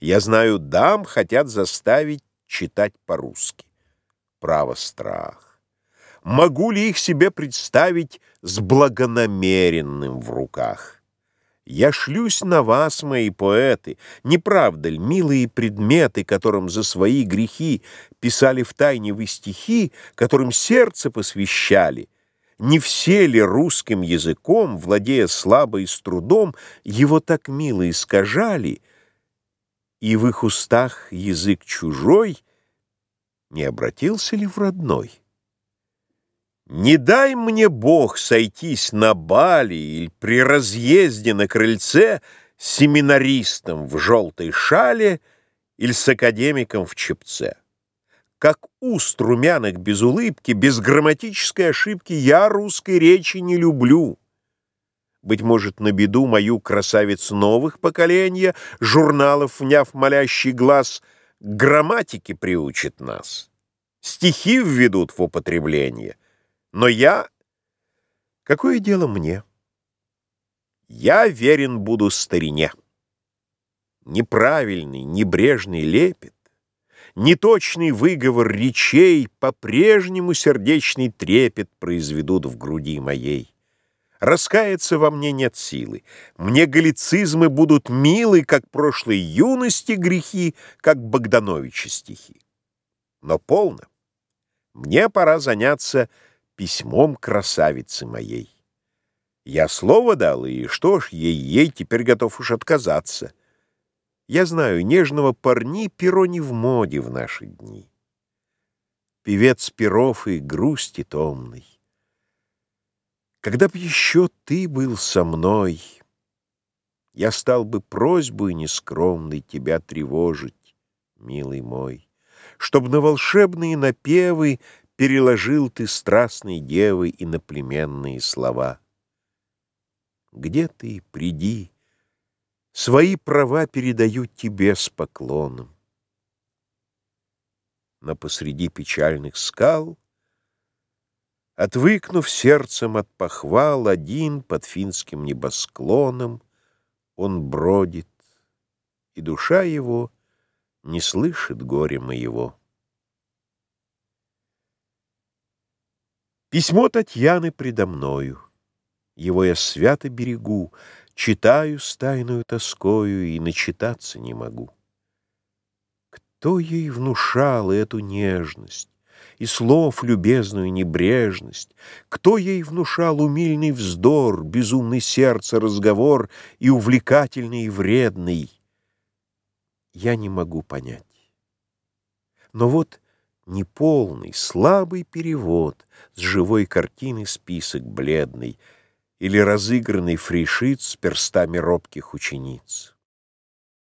Я знаю, дам хотят заставить читать по-русски. Право страх. Могу ли их себе представить с благонамеренным в руках? Я шлюсь на вас, мои поэты, не правда ли, милые предметы, которым за свои грехи писали в тайне вы стихи, которым сердце посвящали, не все ли русским языком, владея слабо и с трудом, его так мило искажали, и в их устах язык чужой не обратился ли в родной? Не дай мне Бог сойтись на бале или при разъезде на крыльце семинаристом в желтой шале или с академиком в чепце. Как уст румяных без улыбки, без грамматической ошибки я русской речи не люблю. Быть может, на беду мою красавиц новых поколения, журналов, вняв молящий глаз, грамматики приучит нас, стихи введут в употребление — но я... Какое дело мне? Я верен буду старине. Неправильный, небрежный лепет, Неточный выговор речей По-прежнему сердечный трепет Произведут в груди моей. Раскаяться во мне нет силы. Мне галлицизмы будут милы, Как прошлой юности грехи, Как Богдановича стихи. Но полно. Мне пора заняться письмом красавицы моей. Я слово дал, и что ж, ей-ей теперь готов уж отказаться. Я знаю, нежного парни перо не в моде в наши дни. Певец перов и грусти томной. Когда б еще ты был со мной, Я стал бы просьбой нескромной Тебя тревожить, милый мой, Чтоб на волшебные напевы переложил ты страстной девы иноплеменные слова. Где ты, приди, свои права передают тебе с поклоном. Но посреди печальных скал, Отвыкнув сердцем от похвал, Один под финским небосклоном Он бродит, и душа его Не слышит горя моего. Письмо Татьяны предо мною. Его я свято берегу, Читаю с тайною тоскою И начитаться не могу. Кто ей внушал эту нежность И слов любезную небрежность? Кто ей внушал умильный вздор, Безумный сердце разговор И увлекательный и вредный? Я не могу понять. Но вот неполный, слабый перевод с живой картины список бледный или разыгранный фришит с перстами робких учениц.